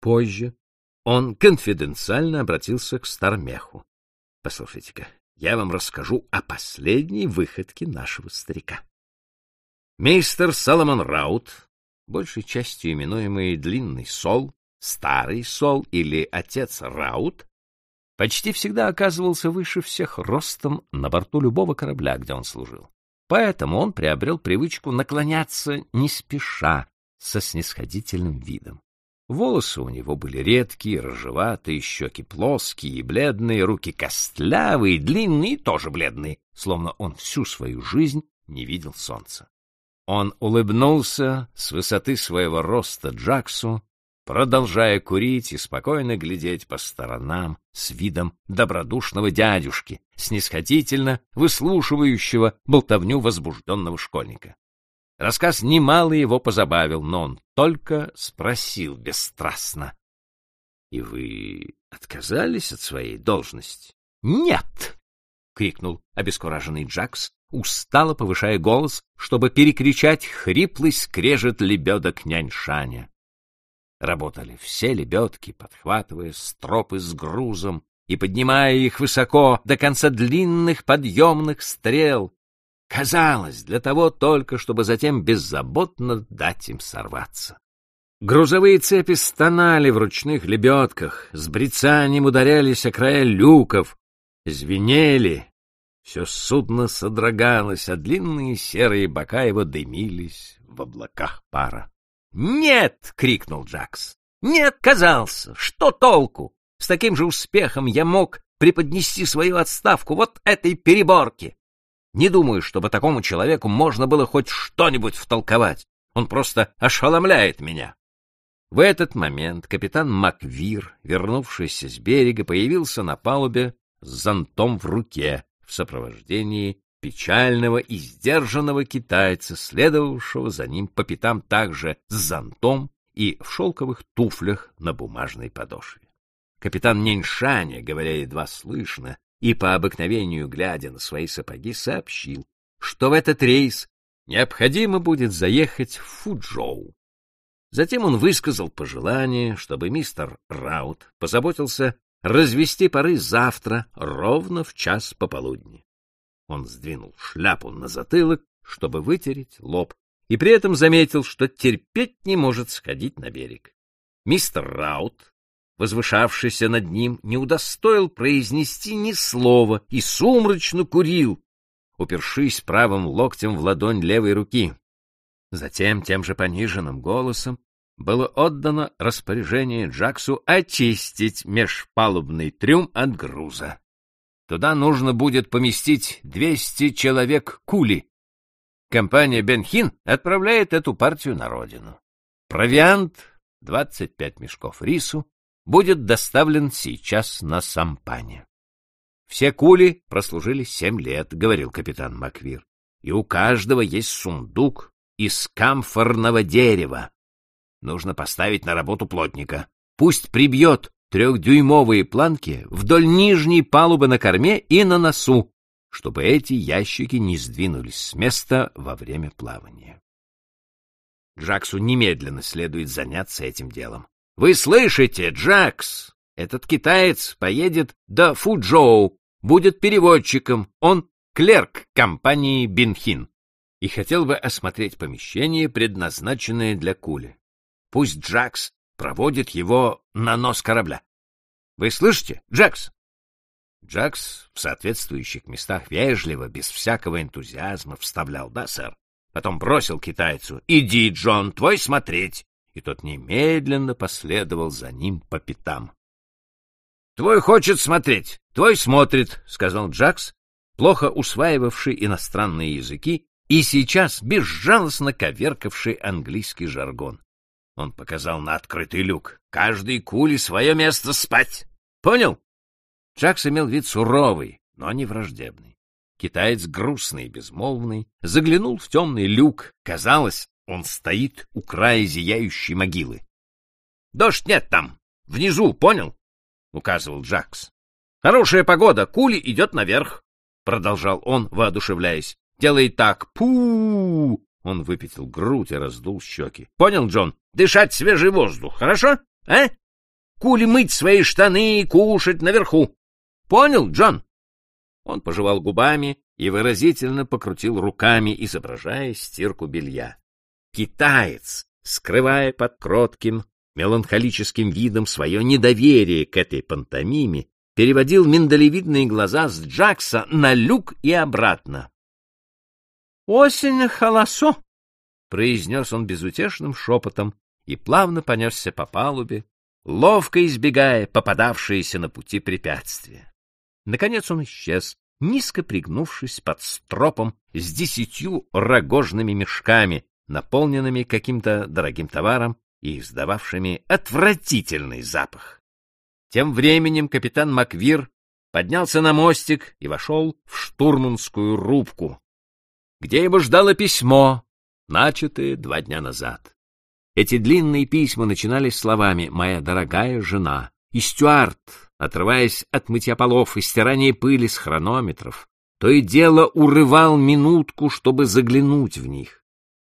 Позже он конфиденциально обратился к Стармеху. — Послушайте-ка, я вам расскажу о последней выходке нашего старика. Мистер Соломон Раут, большей частью именуемый Длинный Сол, Старый Сол или Отец Раут, почти всегда оказывался выше всех ростом на борту любого корабля, где он служил. Поэтому он приобрел привычку наклоняться не спеша, со снисходительным видом. Волосы у него были редкие, рыжеватые, щеки плоские и бледные, руки костлявые, длинные тоже бледные, словно он всю свою жизнь не видел солнца. Он улыбнулся с высоты своего роста Джаксу продолжая курить и спокойно глядеть по сторонам с видом добродушного дядюшки, снисходительно выслушивающего болтовню возбужденного школьника. Рассказ немало его позабавил, но он только спросил бесстрастно. — И вы отказались от своей должности? — Нет! — крикнул обескураженный Джакс, устало повышая голос, чтобы перекричать хриплый скрежет лебедок нянь-шаня. Работали все лебедки, подхватывая стропы с грузом и поднимая их высоко до конца длинных подъемных стрел. Казалось, для того только, чтобы затем беззаботно дать им сорваться. Грузовые цепи стонали в ручных лебедках, с брецанием ударялись о края люков, звенели. Все судно содрогалось, а длинные серые бока его дымились в облаках пара. «Нет!» — крикнул Джакс. «Не отказался! Что толку? С таким же успехом я мог преподнести свою отставку вот этой переборке. Не думаю, чтобы такому человеку можно было хоть что-нибудь втолковать. Он просто ошеломляет меня». В этот момент капитан Маквир, вернувшийся с берега, появился на палубе с зонтом в руке в сопровождении печального и сдержанного китайца, следовавшего за ним по пятам также с зонтом и в шелковых туфлях на бумажной подошве. Капитан Ниньшаня, говоря едва слышно и по обыкновению глядя на свои сапоги, сообщил, что в этот рейс необходимо будет заехать в Фуджоу. Затем он высказал пожелание, чтобы мистер Раут позаботился развести пары завтра ровно в час пополудни. Он сдвинул шляпу на затылок, чтобы вытереть лоб, и при этом заметил, что терпеть не может сходить на берег. Мистер Раут, возвышавшийся над ним, не удостоил произнести ни слова и сумрачно курил, упершись правым локтем в ладонь левой руки. Затем тем же пониженным голосом было отдано распоряжение Джаксу очистить межпалубный трюм от груза. Туда нужно будет поместить 200 человек кули. Компания Бенхин отправляет эту партию на родину. Провиант, 25 мешков рису, будет доставлен сейчас на сампане. Все кули прослужили семь лет, говорил капитан Маквир, и у каждого есть сундук из камфорного дерева. Нужно поставить на работу плотника. Пусть прибьет трехдюймовые планки вдоль нижней палубы на корме и на носу, чтобы эти ящики не сдвинулись с места во время плавания. Джаксу немедленно следует заняться этим делом. Вы слышите, Джакс? Этот китаец поедет до Фуджоу, будет переводчиком, он клерк компании Бинхин и хотел бы осмотреть помещение, предназначенное для кули. Пусть Джакс проводит его на нос корабля. Вы слышите, Джекс? Джекс в соответствующих местах вежливо, без всякого энтузиазма вставлял «да, сэр». Потом бросил китайцу «Иди, Джон, твой смотреть!» И тот немедленно последовал за ним по пятам. «Твой хочет смотреть, твой смотрит», — сказал Джакс, плохо усваивавший иностранные языки и сейчас безжалостно коверкавший английский жаргон. Он показал на открытый люк. «Каждый кули свое место спать!» «Понял?» Джакс имел вид суровый, но не враждебный. Китаец грустный и безмолвный заглянул в темный люк. Казалось, он стоит у края зияющей могилы. «Дождь нет там! Внизу, понял?» — указывал Джакс. «Хорошая погода, кули идет наверх!» — продолжал он, воодушевляясь. «Делай так! пу Он выпятил грудь и раздул щеки. «Понял, Джон? Дышать свежий воздух, хорошо? А? кули мыть свои штаны и кушать наверху. Понял, Джон? Он пожевал губами и выразительно покрутил руками, изображая стирку белья. Китаец, скрывая под кротким, меланхолическим видом свое недоверие к этой пантомиме, переводил миндалевидные глаза с Джакса на люк и обратно. — Осень холосо! — произнес он безутешным шепотом и плавно понесся по палубе, ловко избегая попадавшиеся на пути препятствия. Наконец он исчез, низко пригнувшись под стропом с десятью рогожными мешками, наполненными каким-то дорогим товаром и издававшими отвратительный запах. Тем временем капитан Маквир поднялся на мостик и вошел в штурманскую рубку, где его ждало письмо, начатое два дня назад. Эти длинные письма начинались словами «Моя дорогая жена», и Стюарт, отрываясь от мытья полов и стирания пыли с хронометров, то и дело урывал минутку, чтобы заглянуть в них.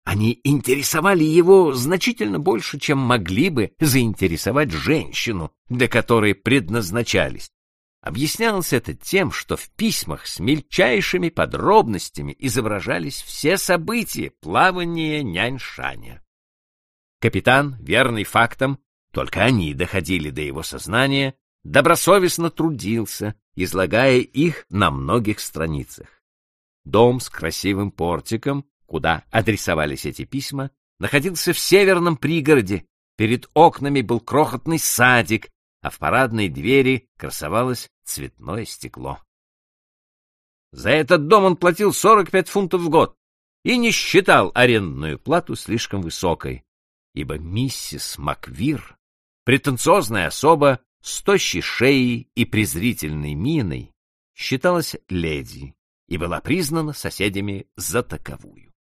Они интересовали его значительно больше, чем могли бы заинтересовать женщину, для которой предназначались. Объяснялось это тем, что в письмах с мельчайшими подробностями изображались все события плавания нянь-шаня. Капитан, верный фактам, только они доходили до его сознания, добросовестно трудился, излагая их на многих страницах. Дом с красивым портиком, куда адресовались эти письма, находился в северном пригороде, перед окнами был крохотный садик, а в парадной двери красовалось цветное стекло. За этот дом он платил 45 фунтов в год и не считал арендную плату слишком высокой, ибо миссис Маквир, претенциозная особа с тощей шеей и презрительной миной, считалась леди и была признана соседями за таковую.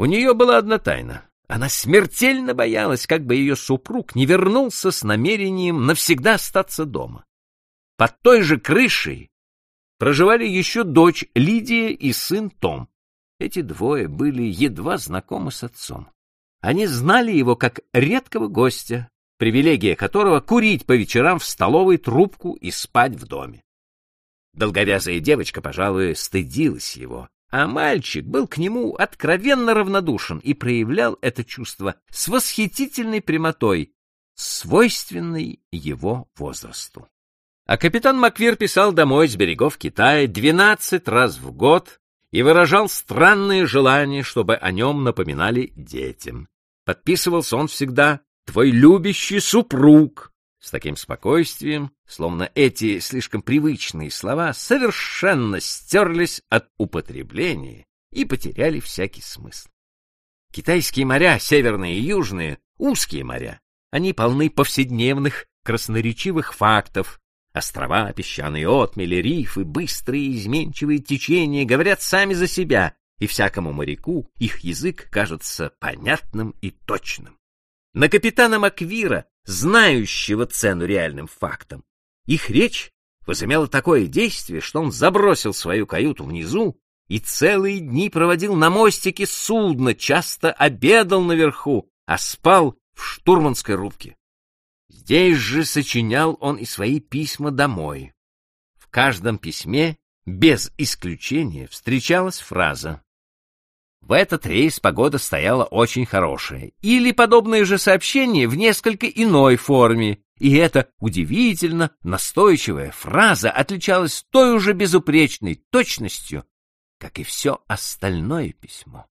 У нее была одна тайна. Она смертельно боялась, как бы ее супруг не вернулся с намерением навсегда остаться дома. Под той же крышей проживали еще дочь Лидия и сын Том. Эти двое были едва знакомы с отцом. Они знали его как редкого гостя, привилегия которого — курить по вечерам в столовой трубку и спать в доме. Долговязая девочка, пожалуй, стыдилась его, а мальчик был к нему откровенно равнодушен и проявлял это чувство с восхитительной прямотой, свойственной его возрасту. А капитан Маквир писал домой с берегов Китая двенадцать раз в год и выражал странные желания, чтобы о нем напоминали детям. Подписывался он всегда «Твой любящий супруг», с таким спокойствием, словно эти слишком привычные слова совершенно стерлись от употребления и потеряли всякий смысл. Китайские моря, северные и южные, узкие моря, они полны повседневных красноречивых фактов, Острова, песчаные отмели, рифы, быстрые изменчивые течения говорят сами за себя, и всякому моряку их язык кажется понятным и точным. На капитана Маквира, знающего цену реальным фактам, их речь возымела такое действие, что он забросил свою каюту внизу и целые дни проводил на мостике судна, часто обедал наверху, а спал в штурманской рубке. Здесь же сочинял он и свои письма домой. В каждом письме, без исключения, встречалась фраза «В этот рейс погода стояла очень хорошая» или подобное же сообщение в несколько иной форме, и эта удивительно настойчивая фраза отличалась той уже безупречной точностью, как и все остальное письмо.